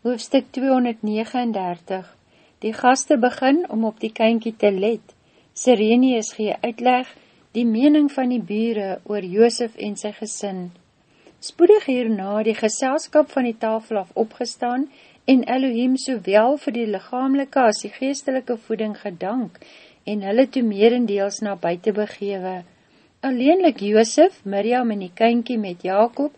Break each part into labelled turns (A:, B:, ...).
A: hoofstuk 239 Die gaste begin om op die kynkie te let. Sirenius gee uitleg die mening van die bure oor Joosef en sy gesin. Spoedig hierna die geselskap van die tafel af opgestaan en Elohim sowel vir die lichamelike as die geestelike voeding gedank en hulle toe merendeels na buiten begewe. Alleenlik Joosef, Miriam en die kynkie met Jacob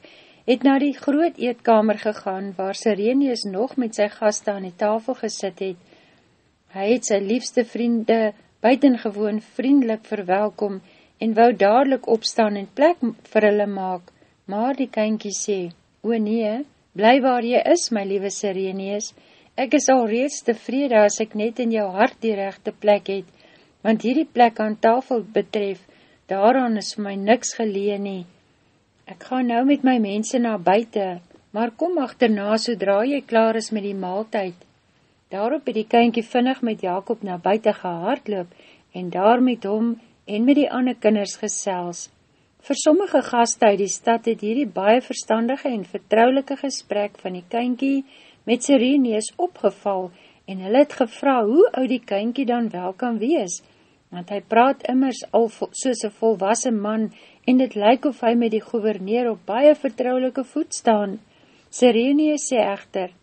A: het na die groot eetkamer gegaan, waar Sirenius nog met sy gaste aan die tafel gesit het. Hy het sy liefste vriende buitengewoon vriendelik verwelkom en wou dadelijk opstaan en plek vir hulle maak, maar die kynkie sê, O nee, bly waar jy is, my liewe Sirenius, ek is al reeds tevrede as ek net in jou hart die rechte plek het, want hierdie plek aan tafel betref, daaraan is vir my niks geleen nie, Ek gaan nou met my mense na buiten, maar kom achterna sodra jy klaar is met die maaltijd. Daarop het die kynkie vinnig met Jacob na buiten gehaardloop en daar met hom en met die ander kinders gesels. Vir sommige gaste uit die stad het hierdie baie verstandige en vertrouwelike gesprek van die kynkie met Sireneus opgeval en hulle het gevra hoe oud die kynkie dan wel kan wees, want hy praat immers al soos een volwassen man en dit lyk of hy met die gouverneur op baie vertrouwelike voet staan. Sirenius sê echter,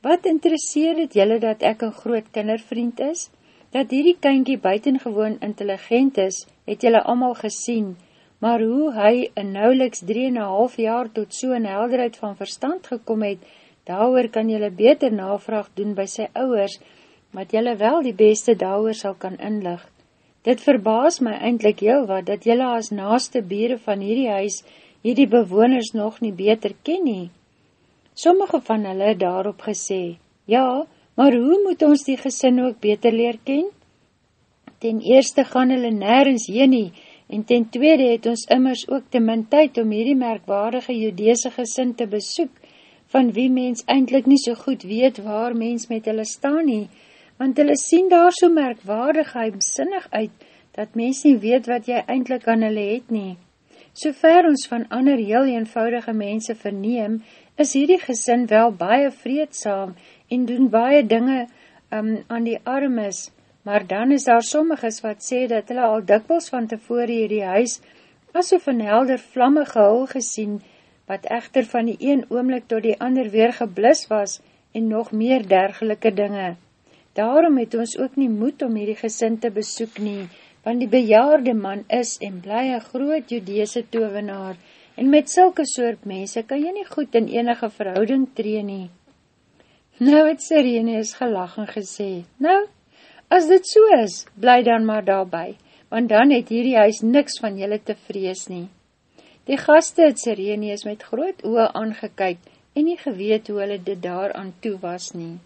A: wat interesseer het jylle dat ek een groot kindervriend is? Dat hierdie kynkie buitengewoon intelligent is, het jylle allemaal gesien, maar hoe hy in nauweliks 3,5 jaar tot so'n helderheid van verstand gekom het, daar kan jylle beter navraag doen by sy ouwers, wat jylle wel die beste daar sal kan inlig. Dit verbaas my eindelijk heel wat, dat jylle as naaste bere van hierdie huis hierdie bewoners nog nie beter ken nie. Sommige van hulle daarop gesê, ja, maar hoe moet ons die gesin ook beter leer ken? Ten eerste gaan hulle nergens heen nie, en ten tweede het ons immers ook te min tyd om hierdie merkwaardige judeese gesin te besoek, van wie mens eindelijk nie so goed weet waar mens met hulle staan nie, want hulle sien daar so merkwaardig heimsinnig uit, dat mens nie weet wat jy eindelijk aan hulle het nie. So ver ons van ander heel eenvoudige mense verneem, is hierdie gesin wel baie vreedsam en doen baie dinge um, aan die armes, maar dan is daar sommiges wat sê dat hulle al dikwels van tevore hierdie huis asof een helder vlamme gehul gesien, wat echter van die een oomlik tot die ander weer geblis was en nog meer dergelike dinge. Daarom het ons ook nie moed om hierdie gesin te besoek nie, want die bejaarde man is en bly een groot judeese tovenaar, en met sulke soort mense kan jy nie goed in enige verhouding tree nie. Nou het Sireneus gelag en gesê, nou, as dit so is, bly dan maar daarby, want dan het hierdie huis niks van julle te vrees nie. Die gaste het Sireneus met groot oe aangekyk, en nie geweet hoe hulle dit daar aan toe was nie.